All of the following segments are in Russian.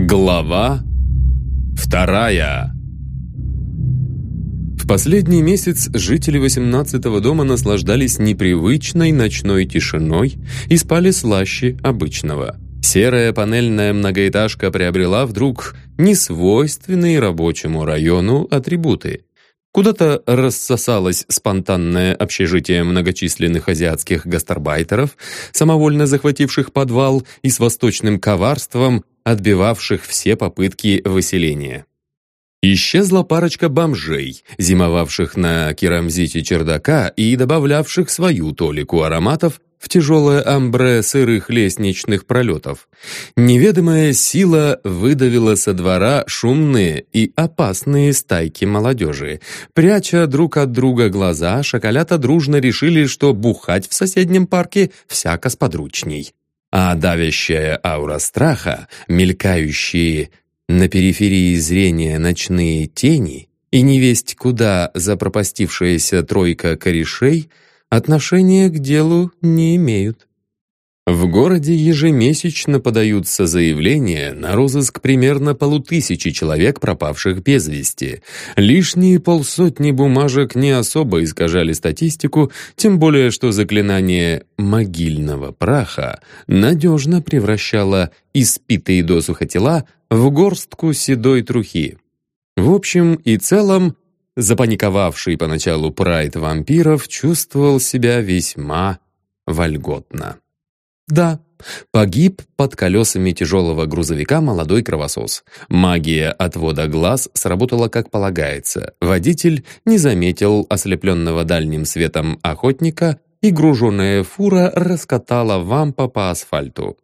Глава вторая В последний месяц жители 18-го дома наслаждались непривычной ночной тишиной и спали слаще обычного. Серая панельная многоэтажка приобрела вдруг несвойственные рабочему району атрибуты – Куда-то рассосалось спонтанное общежитие многочисленных азиатских гастарбайтеров, самовольно захвативших подвал и с восточным коварством отбивавших все попытки выселения. Исчезла парочка бомжей, зимовавших на керамзите чердака и добавлявших свою толику ароматов в тяжелое амбре сырых лестничных пролетов. Неведомая сила выдавила со двора шумные и опасные стайки молодежи. Пряча друг от друга глаза, шоколята дружно решили, что бухать в соседнем парке всяко сподручней. А давящая аура страха, мелькающие на периферии зрения ночные тени и невесть куда запропастившаяся тройка корешей — отношения к делу не имеют. В городе ежемесячно подаются заявления на розыск примерно полутысячи человек, пропавших без вести. Лишние полсотни бумажек не особо искажали статистику, тем более что заклинание «могильного праха» надежно превращало испитые досуха тела в горстку седой трухи. В общем и целом, Запаниковавший поначалу прайд вампиров чувствовал себя весьма вольготно. Да, погиб под колесами тяжелого грузовика молодой кровосос. Магия отвода глаз сработала как полагается. Водитель не заметил ослепленного дальним светом охотника, и груженная фура раскатала вампа по асфальту.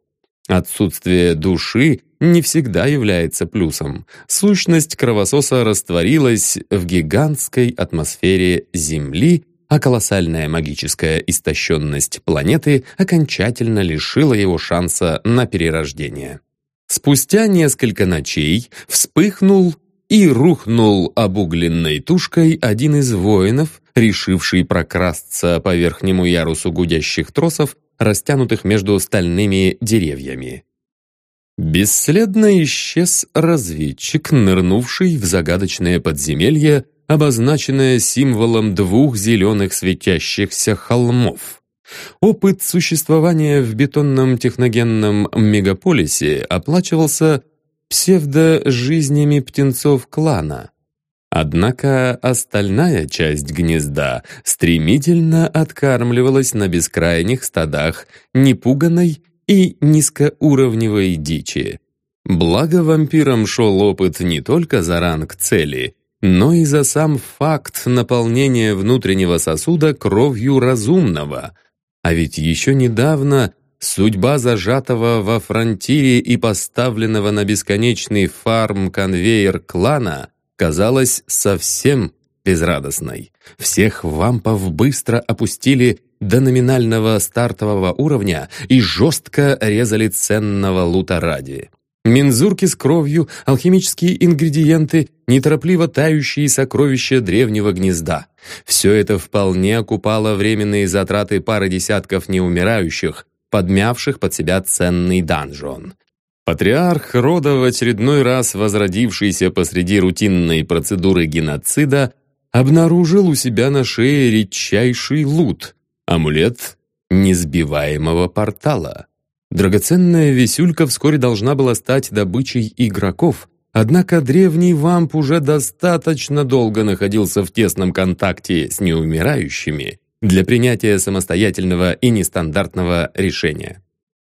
Отсутствие души не всегда является плюсом. Сущность кровососа растворилась в гигантской атмосфере Земли, а колоссальная магическая истощенность планеты окончательно лишила его шанса на перерождение. Спустя несколько ночей вспыхнул и рухнул обугленной тушкой один из воинов, решивший прокрасться по верхнему ярусу гудящих тросов растянутых между стальными деревьями. Бесследно исчез разведчик, нырнувший в загадочное подземелье, обозначенное символом двух зеленых светящихся холмов. Опыт существования в бетонном техногенном мегаполисе оплачивался псевдожизнями птенцов клана. Однако остальная часть гнезда стремительно откармливалась на бескрайних стадах непуганной и низкоуровневой дичи. Благо вампирам шел опыт не только за ранг цели, но и за сам факт наполнения внутреннего сосуда кровью разумного. А ведь еще недавно судьба зажатого во фронтире и поставленного на бесконечный фарм-конвейер клана казалась совсем безрадостной. Всех вампов быстро опустили до номинального стартового уровня и жестко резали ценного лута ради. Мензурки с кровью, алхимические ингредиенты, неторопливо тающие сокровища древнего гнезда. Все это вполне окупало временные затраты пары десятков неумирающих, подмявших под себя ценный данжон. Патриарх рода, в очередной раз возродившийся посреди рутинной процедуры геноцида, обнаружил у себя на шее редчайший лут — амулет несбиваемого портала. Драгоценная висюлька вскоре должна была стать добычей игроков, однако древний вамп уже достаточно долго находился в тесном контакте с неумирающими для принятия самостоятельного и нестандартного решения.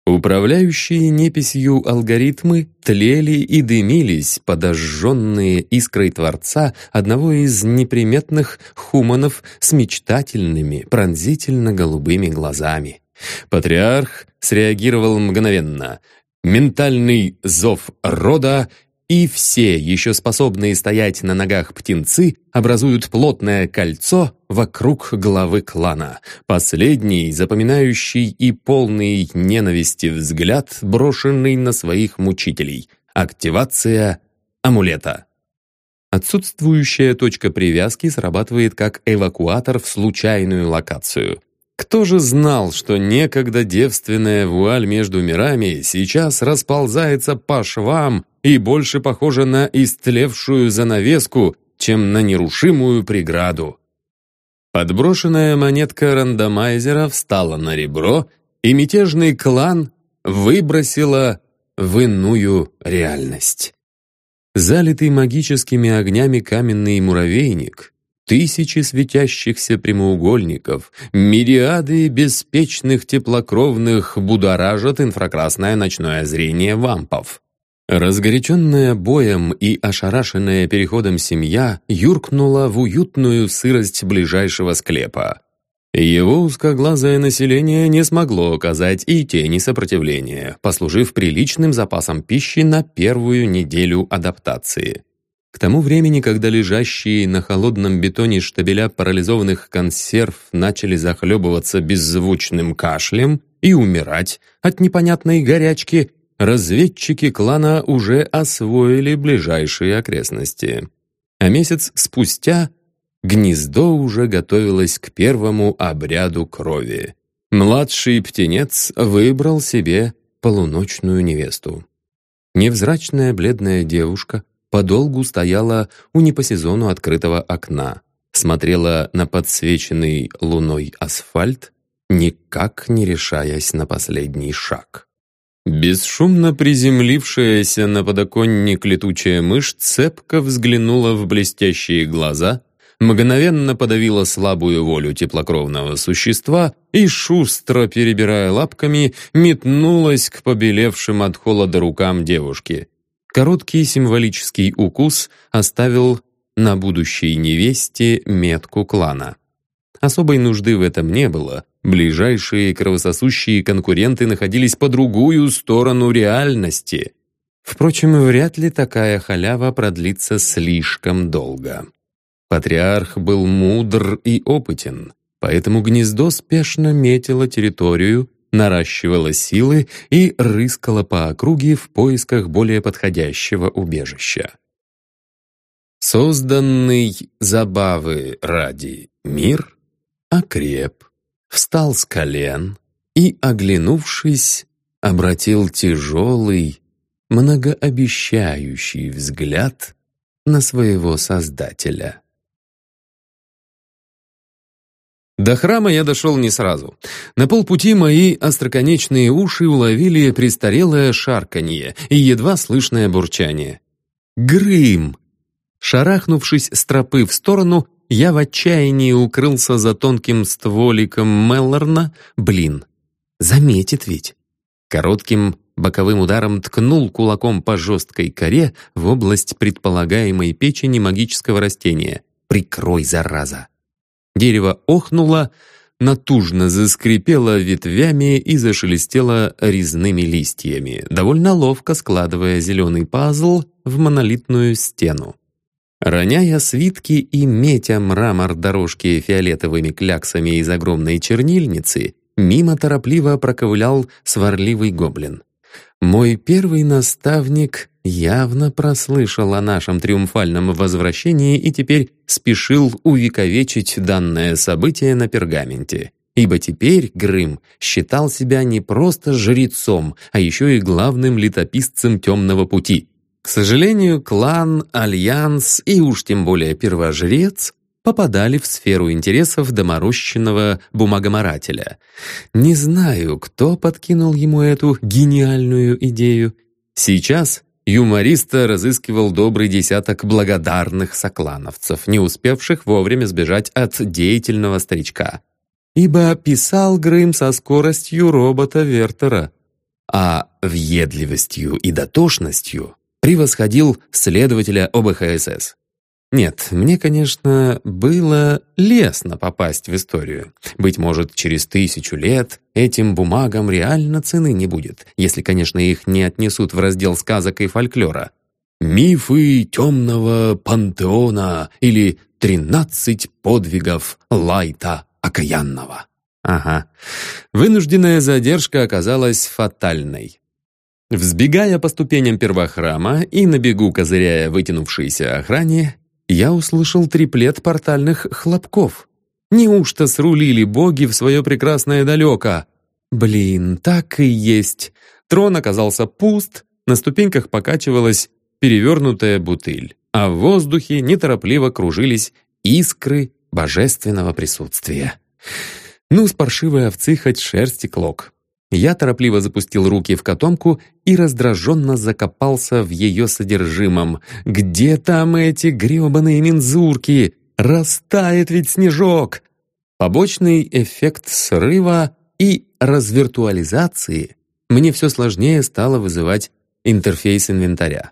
Управляющие неписью алгоритмы тлели и дымились, подожженные искрой Творца одного из неприметных хуманов с мечтательными, пронзительно-голубыми глазами. Патриарх среагировал мгновенно. Ментальный зов рода и все еще способные стоять на ногах птенцы образуют плотное кольцо вокруг главы клана. Последний, запоминающий и полный ненависти взгляд, брошенный на своих мучителей. Активация амулета. Отсутствующая точка привязки срабатывает как эвакуатор в случайную локацию. Кто же знал, что некогда девственная вуаль между мирами сейчас расползается по швам и больше похожа на истлевшую занавеску, чем на нерушимую преграду? Подброшенная монетка рандомайзера встала на ребро, и мятежный клан выбросила в иную реальность. Залитый магическими огнями каменный муравейник, тысячи светящихся прямоугольников, мириады беспечных теплокровных будоражат инфракрасное ночное зрение вампов. Разгоряченная боем и ошарашенная переходом семья юркнула в уютную сырость ближайшего склепа. Его узкоглазое население не смогло оказать и тени сопротивления, послужив приличным запасом пищи на первую неделю адаптации. К тому времени, когда лежащие на холодном бетоне штабеля парализованных консерв начали захлебываться беззвучным кашлем и умирать от непонятной горячки, разведчики клана уже освоили ближайшие окрестности. А месяц спустя гнездо уже готовилось к первому обряду крови. Младший птенец выбрал себе полуночную невесту. Невзрачная бледная девушка подолгу стояла у не открытого окна, смотрела на подсвеченный луной асфальт, никак не решаясь на последний шаг. Бесшумно приземлившаяся на подоконник летучая мышь цепко взглянула в блестящие глаза, мгновенно подавила слабую волю теплокровного существа и, шустро перебирая лапками, метнулась к побелевшим от холода рукам девушки. Короткий символический укус оставил на будущей невесте метку клана. Особой нужды в этом не было. Ближайшие кровососущие конкуренты находились по другую сторону реальности. Впрочем, вряд ли такая халява продлится слишком долго. Патриарх был мудр и опытен, поэтому гнездо спешно метило территорию, наращивало силы и рыскало по округе в поисках более подходящего убежища. Созданный забавы ради мир окреп, встал с колен и, оглянувшись, обратил тяжелый, многообещающий взгляд на своего Создателя. До храма я дошел не сразу. На полпути мои остроконечные уши уловили престарелое шарканье и едва слышное бурчание. Грым! Шарахнувшись с тропы в сторону, я в отчаянии укрылся за тонким стволиком Меллорна. Блин, заметит ведь. Коротким боковым ударом ткнул кулаком по жесткой коре в область предполагаемой печени магического растения. «Прикрой, зараза!» Дерево охнуло, натужно заскрипело ветвями и зашелестело резными листьями, довольно ловко складывая зеленый пазл в монолитную стену. Роняя свитки и метя мрамор дорожки фиолетовыми кляксами из огромной чернильницы, мимо торопливо проковылял сварливый гоблин. Мой первый наставник явно прослышал о нашем триумфальном возвращении и теперь спешил увековечить данное событие на пергаменте. Ибо теперь Грым считал себя не просто жрецом, а еще и главным летописцем темного пути. К сожалению, клан, альянс и уж тем более первожрец попадали в сферу интересов доморощенного бумагоморателя. Не знаю, кто подкинул ему эту гениальную идею. Сейчас юмориста разыскивал добрый десяток благодарных соклановцев, не успевших вовремя сбежать от деятельного старичка. Ибо писал Грым со скоростью робота Вертера, а въедливостью и дотошностью превосходил следователя ОБХСС. Нет, мне, конечно, было лестно попасть в историю. Быть может, через тысячу лет этим бумагам реально цены не будет, если, конечно, их не отнесут в раздел сказок и фольклора. «Мифы темного пантеона» или «Тринадцать подвигов Лайта Окаянного». Ага. Вынужденная задержка оказалась фатальной. Взбегая по ступеням первохрама и на бегу козыряя вытянувшейся охране, я услышал триплет портальных хлопков. Неужто срулили боги в свое прекрасное далеко? Блин, так и есть. Трон оказался пуст, на ступеньках покачивалась перевернутая бутыль, а в воздухе неторопливо кружились искры божественного присутствия. Ну, с паршивой овцы хоть шерсти клок. Я торопливо запустил руки в котомку и раздраженно закопался в ее содержимом. «Где там эти гребаные мензурки? Растает ведь снежок!» Побочный эффект срыва и развиртуализации мне все сложнее стало вызывать интерфейс инвентаря.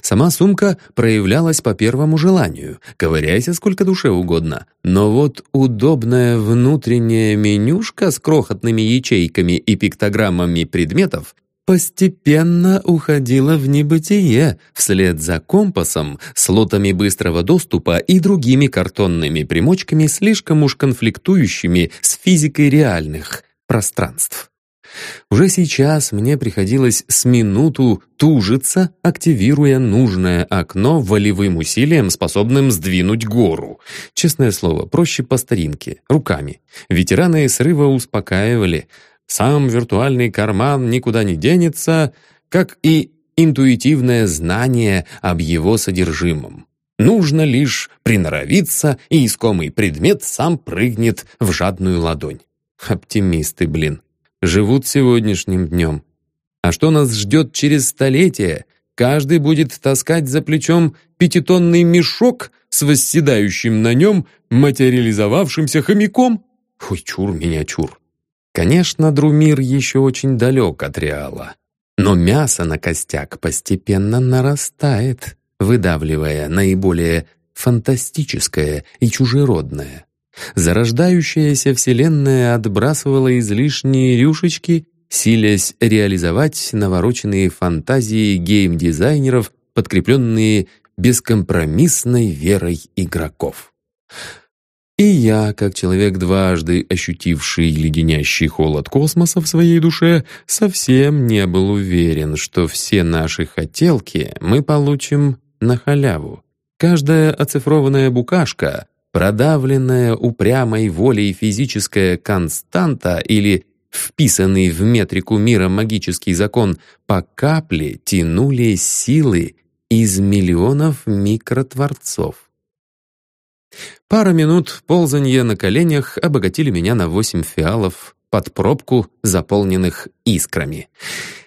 Сама сумка проявлялась по первому желанию, ковыряйся сколько душе угодно, но вот удобная внутренняя менюшка с крохотными ячейками и пиктограммами предметов постепенно уходила в небытие вслед за компасом, слотами быстрого доступа и другими картонными примочками, слишком уж конфликтующими с физикой реальных пространств. Уже сейчас мне приходилось с минуту тужиться, активируя нужное окно волевым усилием, способным сдвинуть гору. Честное слово, проще по старинке, руками. Ветераны срыва успокаивали. Сам виртуальный карман никуда не денется, как и интуитивное знание об его содержимом. Нужно лишь приноровиться, и искомый предмет сам прыгнет в жадную ладонь. Оптимисты, блин живут сегодняшним днем. А что нас ждет через столетия? Каждый будет таскать за плечом пятитонный мешок с восседающим на нем материализовавшимся хомяком? Ой, чур меня, чур. Конечно, Друмир еще очень далек от Реала. Но мясо на костяк постепенно нарастает, выдавливая наиболее фантастическое и чужеродное. Зарождающаяся вселенная отбрасывала излишние рюшечки, силясь реализовать навороченные фантазии гейм-дизайнеров, подкрепленные бескомпромиссной верой игроков. И я, как человек, дважды ощутивший леденящий холод космоса в своей душе, совсем не был уверен, что все наши хотелки мы получим на халяву. Каждая оцифрованная букашка Продавленная упрямой волей физическая константа или вписанный в метрику мира магический закон по капле тянули силы из миллионов микротворцов. Пара минут ползанья на коленях обогатили меня на восемь фиалов под пробку, заполненных искрами.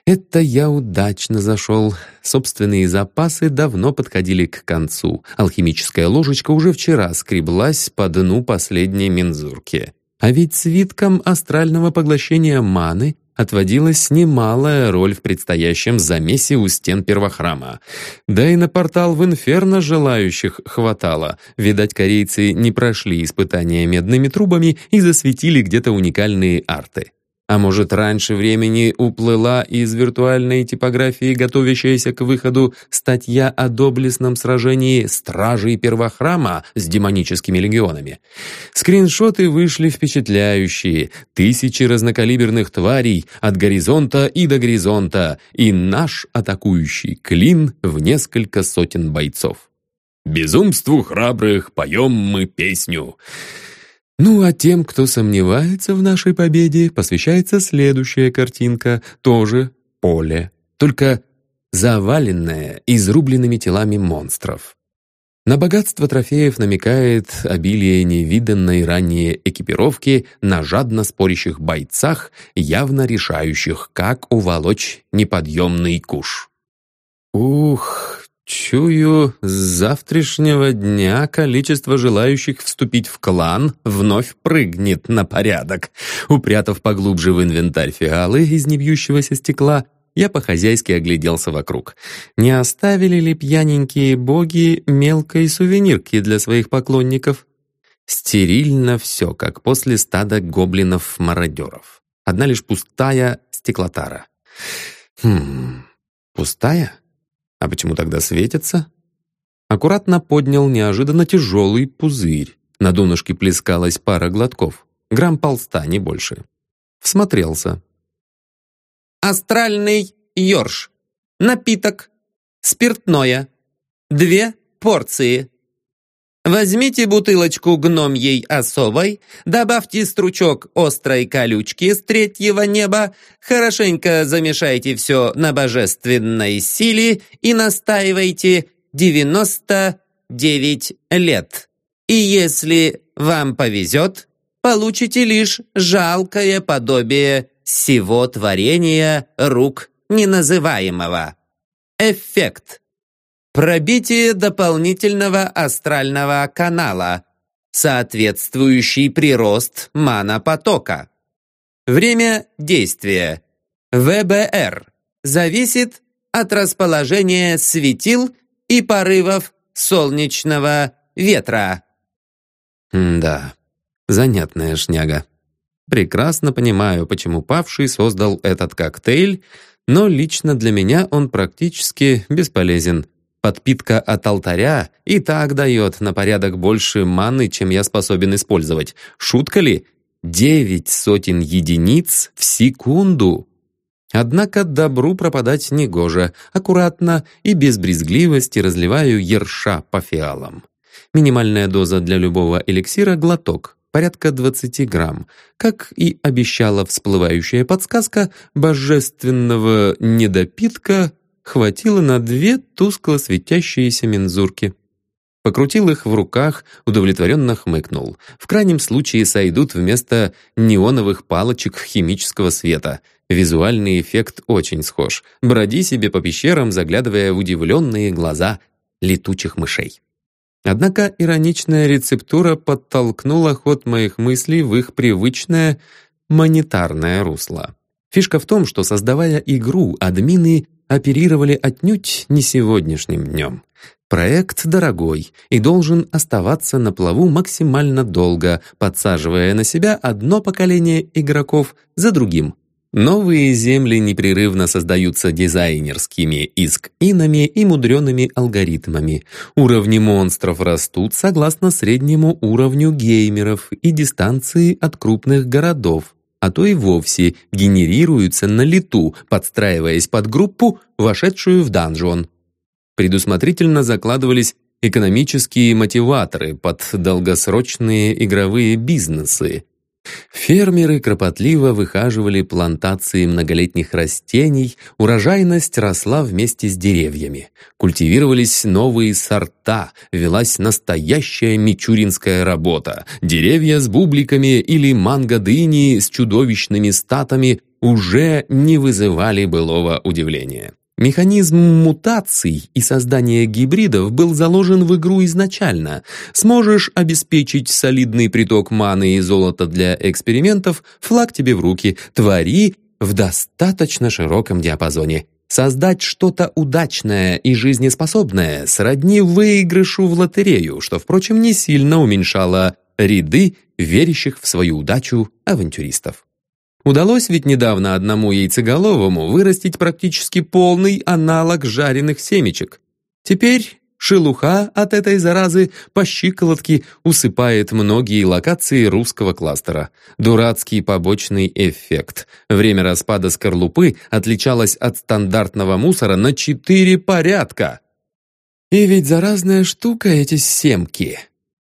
Это я удачно зашел. Собственные запасы давно подходили к концу. Алхимическая ложечка уже вчера скреблась по дну последней мензурки. А ведь свитком астрального поглощения маны отводилась немалая роль в предстоящем замесе у стен первохрама. Да и на портал в Инферно желающих хватало. Видать, корейцы не прошли испытания медными трубами и засветили где-то уникальные арты. А может, раньше времени уплыла из виртуальной типографии, готовящаяся к выходу, статья о доблестном сражении стражей первохрама с демоническими легионами. Скриншоты вышли впечатляющие. Тысячи разнокалиберных тварей от горизонта и до горизонта, и наш атакующий клин в несколько сотен бойцов. «Безумству храбрых поем мы песню». Ну а тем, кто сомневается в нашей победе, посвящается следующая картинка, тоже поле, только заваленное изрубленными телами монстров. На богатство трофеев намекает обилие невиданной ранее экипировки на жадно спорящих бойцах, явно решающих, как уволочь неподъемный куш. Ух, Чую, с завтрашнего дня количество желающих вступить в клан вновь прыгнет на порядок. Упрятав поглубже в инвентарь фиалы из небьющегося стекла, я по-хозяйски огляделся вокруг. Не оставили ли пьяненькие боги мелкой сувенирки для своих поклонников? Стерильно все, как после стада гоблинов-мародеров. Одна лишь пустая стеклотара. Хм, пустая? А почему тогда светится? Аккуратно поднял неожиданно тяжелый пузырь. На донышке плескалась пара глотков. Грамм полста, не больше. Всмотрелся. «Астральный ёрш. Напиток. Спиртное. Две порции». Возьмите бутылочку гномьей особой, добавьте стручок острой колючки с третьего неба, хорошенько замешайте все на божественной силе и настаивайте 99 лет. И если вам повезет, получите лишь жалкое подобие всего творения рук неназываемого. Эффект. Пробитие дополнительного астрального канала, соответствующий прирост мана-потока. Время действия. ВБР. Зависит от расположения светил и порывов солнечного ветра. М да, занятная шняга. Прекрасно понимаю, почему Павший создал этот коктейль, но лично для меня он практически бесполезен. Подпитка от алтаря и так дает на порядок больше маны, чем я способен использовать. Шутка ли? Девять сотен единиц в секунду. Однако добру пропадать негоже. Аккуратно и без брезгливости разливаю ерша по фиалам. Минимальная доза для любого эликсира — глоток, порядка 20 грамм. Как и обещала всплывающая подсказка, божественного недопитка — хватило на две тускло светящиеся мензурки. Покрутил их в руках, удовлетворенно хмыкнул. В крайнем случае сойдут вместо неоновых палочек химического света. Визуальный эффект очень схож. Броди себе по пещерам, заглядывая в удивленные глаза летучих мышей. Однако ироничная рецептура подтолкнула ход моих мыслей в их привычное монетарное русло. Фишка в том, что, создавая игру, админы оперировали отнюдь не сегодняшним днем. Проект дорогой и должен оставаться на плаву максимально долго, подсаживая на себя одно поколение игроков за другим. Новые земли непрерывно создаются дизайнерскими иск-инами и мудреными алгоритмами. Уровни монстров растут согласно среднему уровню геймеров и дистанции от крупных городов а то и вовсе генерируются на лету, подстраиваясь под группу, вошедшую в данжон. Предусмотрительно закладывались экономические мотиваторы под долгосрочные игровые бизнесы, Фермеры кропотливо выхаживали плантации многолетних растений, урожайность росла вместе с деревьями. Культивировались новые сорта, велась настоящая мичуринская работа. Деревья с бубликами или манго-дыни с чудовищными статами уже не вызывали былого удивления. Механизм мутаций и создания гибридов был заложен в игру изначально. Сможешь обеспечить солидный приток маны и золота для экспериментов, флаг тебе в руки, твори в достаточно широком диапазоне. Создать что-то удачное и жизнеспособное сродни выигрышу в лотерею, что, впрочем, не сильно уменьшало ряды верящих в свою удачу авантюристов. Удалось ведь недавно одному яйцеголовому вырастить практически полный аналог жареных семечек. Теперь шелуха от этой заразы по щиколотке усыпает многие локации русского кластера. Дурацкий побочный эффект. Время распада скорлупы отличалось от стандартного мусора на четыре порядка. И ведь заразная штука эти семки.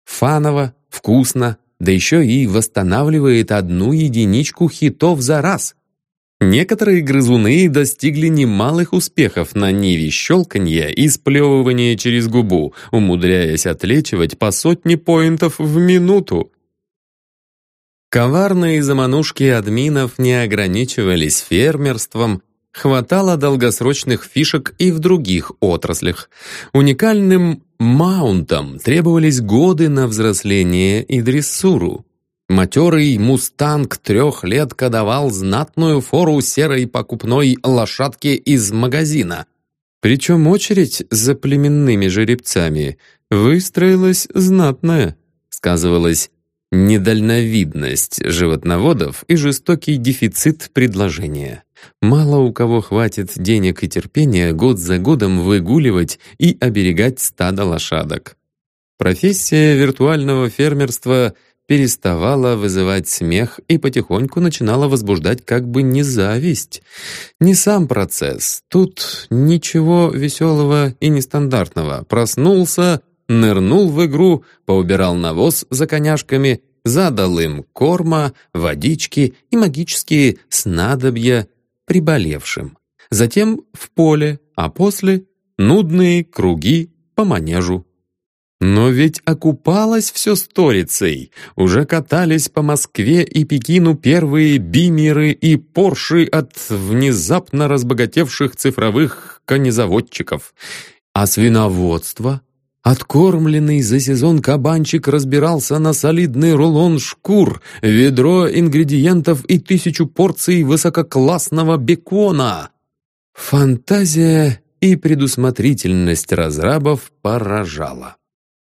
Фаново, вкусно, да еще и восстанавливает одну единичку хитов за раз. Некоторые грызуны достигли немалых успехов на ниве щелканья и сплевывания через губу, умудряясь отлечивать по сотне поинтов в минуту. Коварные заманушки админов не ограничивались фермерством, хватало долгосрочных фишек и в других отраслях. Уникальным маунтам требовались годы на взросление и дрессуру. Матерый мустанг трех лет кадавал знатную фору серой покупной лошадке из магазина. Причем очередь за племенными жеребцами выстроилась знатная, сказывалась недальновидность животноводов и жестокий дефицит предложения. Мало у кого хватит денег и терпения год за годом выгуливать и оберегать стадо лошадок. Профессия виртуального фермерства переставала вызывать смех и потихоньку начинала возбуждать как бы не зависть. Не сам процесс. Тут ничего веселого и нестандартного. Проснулся, нырнул в игру, поубирал навоз за коняшками, задал им корма, водички и магические снадобья приболевшим. Затем в поле, а после — нудные круги по манежу. Но ведь окупалось все сторицей. Уже катались по Москве и Пекину первые бимеры и порши от внезапно разбогатевших цифровых конезаводчиков. А свиноводство? Откормленный за сезон кабанчик разбирался на солидный рулон шкур, ведро ингредиентов и тысячу порций высококлассного бекона. Фантазия и предусмотрительность разрабов поражала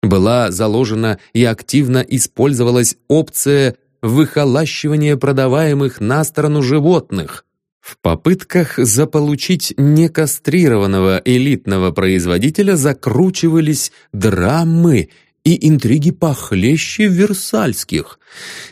была заложена и активно использовалась опция выхолащивания продаваемых на сторону животных. В попытках заполучить некастрированного элитного производителя закручивались драмы и интриги похлеще версальских.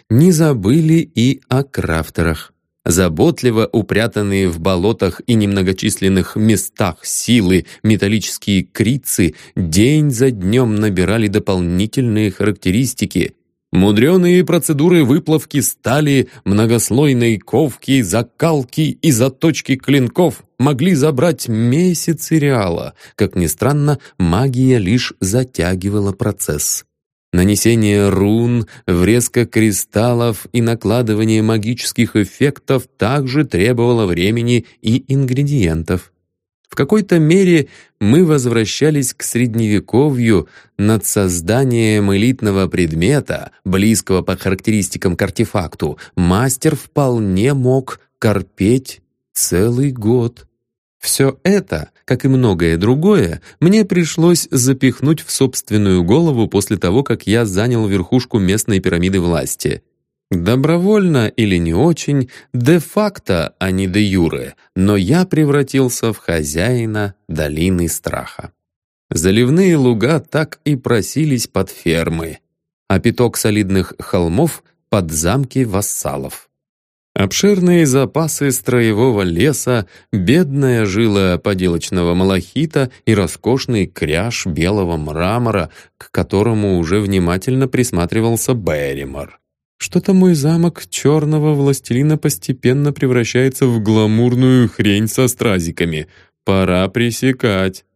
Не забыли и о крафтерах заботливо упрятанные в болотах и немногочисленных местах силы металлические крицы день за днем набирали дополнительные характеристики. Мудреные процедуры выплавки стали, многослойной ковки, закалки и заточки клинков могли забрать месяцы реала. Как ни странно, магия лишь затягивала процесс. Нанесение рун, врезка кристаллов и накладывание магических эффектов также требовало времени и ингредиентов. В какой-то мере мы возвращались к средневековью над созданием элитного предмета, близкого по характеристикам к артефакту. Мастер вполне мог корпеть целый год. Все это, как и многое другое, мне пришлось запихнуть в собственную голову после того, как я занял верхушку местной пирамиды власти. Добровольно или не очень, де-факто, а не де-юре, но я превратился в хозяина долины страха. Заливные луга так и просились под фермы, а пяток солидных холмов — под замки вассалов. Обширные запасы строевого леса, бедная жила поделочного малахита и роскошный кряж белого мрамора, к которому уже внимательно присматривался Берримор. Что-то мой замок черного властелина постепенно превращается в гламурную хрень со стразиками. Пора пресекать.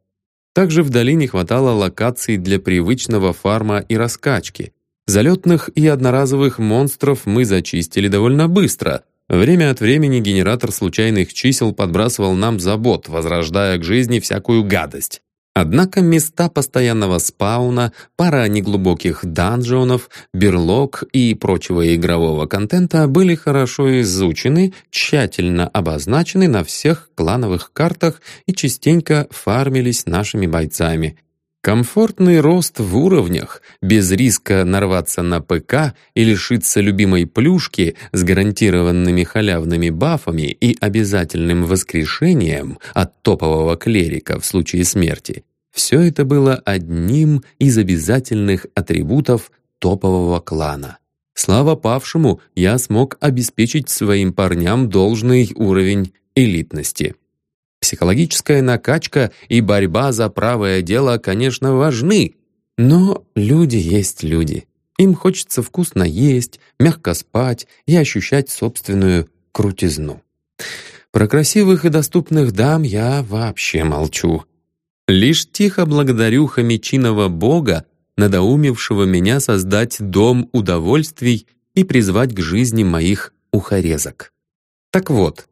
Также в долине хватало локаций для привычного фарма и раскачки. Залетных и одноразовых монстров мы зачистили довольно быстро. Время от времени генератор случайных чисел подбрасывал нам забот, возрождая к жизни всякую гадость. Однако места постоянного спауна, пара неглубоких данжонов, берлог и прочего игрового контента были хорошо изучены, тщательно обозначены на всех клановых картах и частенько фармились нашими бойцами. Комфортный рост в уровнях, без риска нарваться на ПК и лишиться любимой плюшки с гарантированными халявными бафами и обязательным воскрешением от топового клерика в случае смерти. Все это было одним из обязательных атрибутов топового клана. Слава павшему, я смог обеспечить своим парням должный уровень элитности. Психологическая накачка и борьба за правое дело, конечно, важны, но люди есть люди. Им хочется вкусно есть, мягко спать и ощущать собственную крутизну. Про красивых и доступных дам я вообще молчу. Лишь тихо благодарю хомячиного бога, надоумевшего меня создать дом удовольствий и призвать к жизни моих ухорезок. Так вот,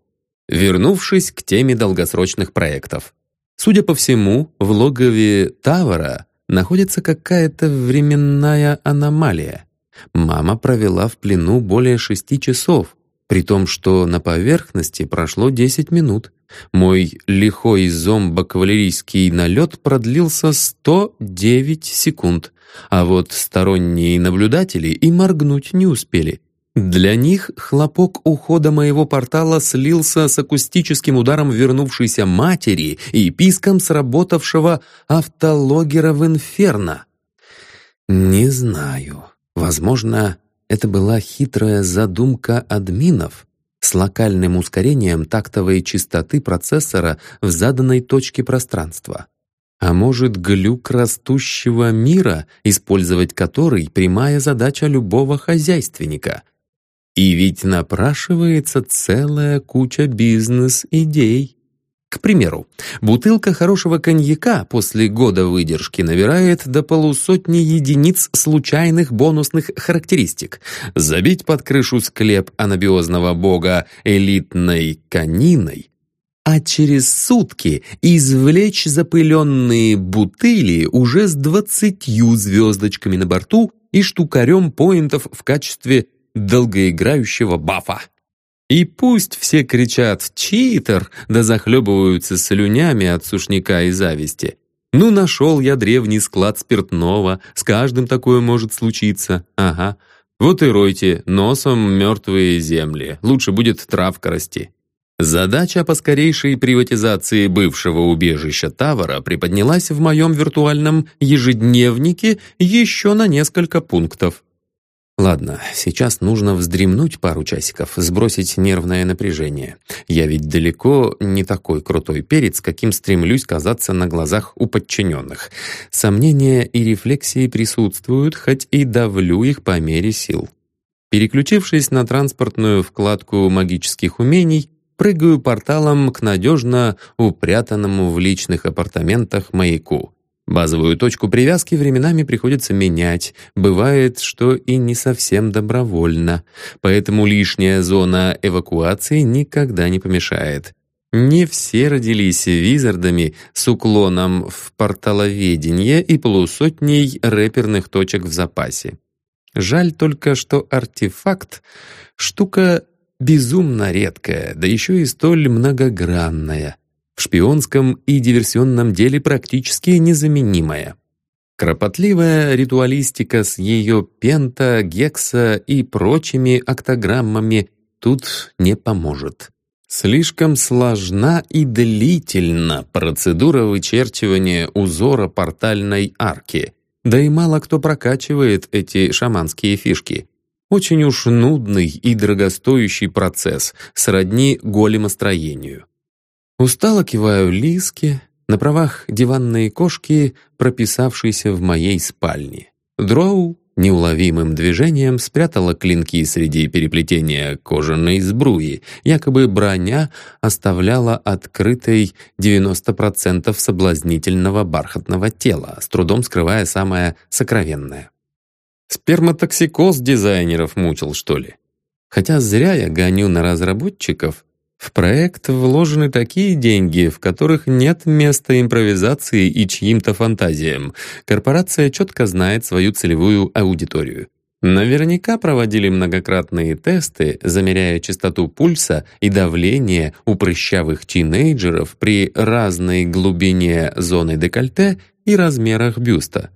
Вернувшись к теме долгосрочных проектов. Судя по всему, в логове Тавара находится какая-то временная аномалия. Мама провела в плену более шести часов, при том, что на поверхности прошло десять минут. Мой лихой зомбо-кавалерийский налет продлился 109 секунд, а вот сторонние наблюдатели и моргнуть не успели. Для них хлопок ухода моего портала слился с акустическим ударом вернувшейся матери и писком сработавшего автологера в инферно. Не знаю. Возможно, это была хитрая задумка админов с локальным ускорением тактовой частоты процессора в заданной точке пространства. А может, глюк растущего мира, использовать который прямая задача любого хозяйственника? И ведь напрашивается целая куча бизнес-идей. К примеру, бутылка хорошего коньяка после года выдержки набирает до полусотни единиц случайных бонусных характеристик. Забить под крышу склеп анабиозного бога элитной каниной, а через сутки извлечь запыленные бутыли уже с двадцатью звездочками на борту и штукарем поинтов в качестве долгоиграющего бафа. И пусть все кричат «читер», да захлебываются слюнями от сушняка и зависти. Ну, нашел я древний склад спиртного, с каждым такое может случиться, ага. Вот и ройте носом мертвые земли, лучше будет травка расти. Задача по скорейшей приватизации бывшего убежища Тавара приподнялась в моем виртуальном ежедневнике еще на несколько пунктов. Ладно, сейчас нужно вздремнуть пару часиков, сбросить нервное напряжение. Я ведь далеко не такой крутой перец, каким стремлюсь казаться на глазах у подчиненных. Сомнения и рефлексии присутствуют, хоть и давлю их по мере сил. Переключившись на транспортную вкладку магических умений, прыгаю порталом к надежно упрятанному в личных апартаментах маяку. Базовую точку привязки временами приходится менять, бывает, что и не совсем добровольно, поэтому лишняя зона эвакуации никогда не помешает. Не все родились визардами с уклоном в порталоведение и полусотней рэперных точек в запасе. Жаль только, что артефакт — штука безумно редкая, да еще и столь многогранная — в шпионском и диверсионном деле практически незаменимая. Кропотливая ритуалистика с ее пента, гекса и прочими октограммами тут не поможет. Слишком сложна и длительна процедура вычерчивания узора портальной арки, да и мало кто прокачивает эти шаманские фишки. Очень уж нудный и дорогостоящий процесс, сродни големостроению. Устало киваю Лиске, на правах диванной кошки, прописавшейся в моей спальне. Дроу неуловимым движением спрятала клинки среди переплетения кожаной сбруи, якобы броня оставляла открытой 90% соблазнительного бархатного тела, с трудом скрывая самое сокровенное. Сперматоксикоз дизайнеров мучил, что ли? Хотя зря я гоню на разработчиков, в проект вложены такие деньги, в которых нет места импровизации и чьим-то фантазиям. Корпорация четко знает свою целевую аудиторию. Наверняка проводили многократные тесты, замеряя частоту пульса и давление у прыщавых тинейджеров при разной глубине зоны декольте и размерах бюста.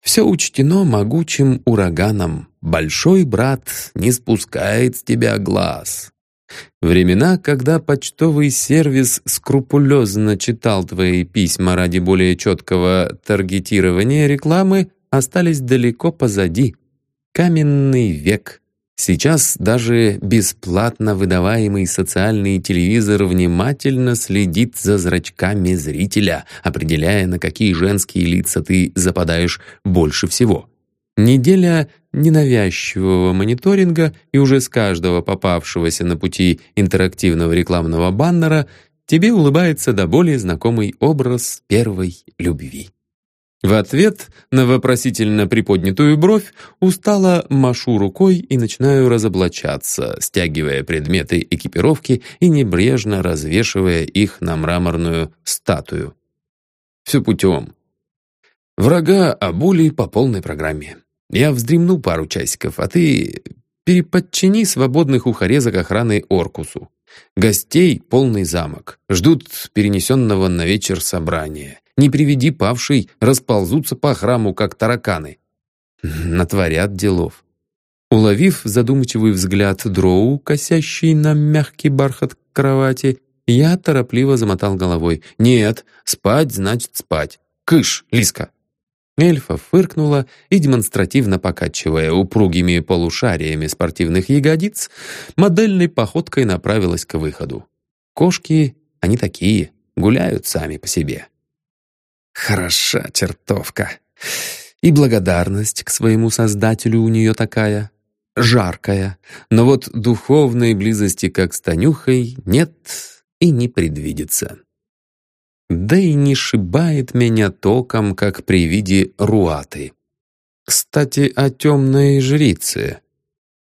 Все учтено могучим ураганом. Большой брат не спускает с тебя глаз. Времена, когда почтовый сервис скрупулезно читал твои письма ради более четкого таргетирования рекламы, остались далеко позади. Каменный век. Сейчас даже бесплатно выдаваемый социальный телевизор внимательно следит за зрачками зрителя, определяя, на какие женские лица ты западаешь больше всего. Неделя ненавязчивого мониторинга, и уже с каждого попавшегося на пути интерактивного рекламного баннера тебе улыбается до более знакомый образ первой любви. В ответ на вопросительно приподнятую бровь устало машу рукой и начинаю разоблачаться, стягивая предметы экипировки и небрежно развешивая их на мраморную статую. Все путем. Врага обули по полной программе. Я вздремну пару часиков, а ты переподчини свободных ухорезок охраны Оркусу. Гостей полный замок. Ждут перенесенного на вечер собрания. Не приведи павший, расползутся по храму, как тараканы. Натворят делов. Уловив задумчивый взгляд дроу, косящий на мягкий бархат кровати, я торопливо замотал головой. «Нет, спать значит спать. Кыш, Лиска!» Эльфа фыркнула и, демонстративно покачивая упругими полушариями спортивных ягодиц, модельной походкой направилась к выходу. Кошки, они такие, гуляют сами по себе. Хороша чертовка. И благодарность к своему создателю у нее такая, жаркая. Но вот духовной близости, как с Танюхой, нет и не предвидится. Да и не шибает меня током, как при виде руаты. Кстати, о темной жрице.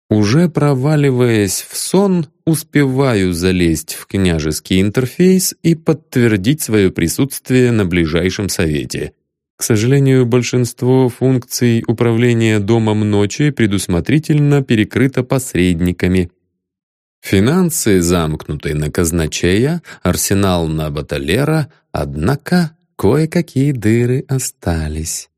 Уже проваливаясь в сон, успеваю залезть в княжеский интерфейс и подтвердить свое присутствие на ближайшем совете. К сожалению, большинство функций управления Домом Ночи предусмотрительно перекрыто посредниками. Финансы замкнуты на казначея, арсенал на баталера, однако кое-какие дыры остались.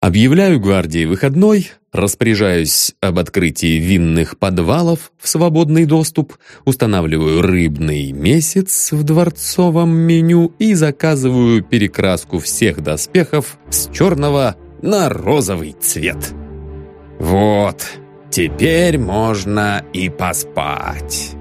Объявляю гвардии выходной, распоряжаюсь об открытии винных подвалов в свободный доступ, устанавливаю рыбный месяц в дворцовом меню и заказываю перекраску всех доспехов с черного на розовый цвет. Вот, теперь можно и поспать».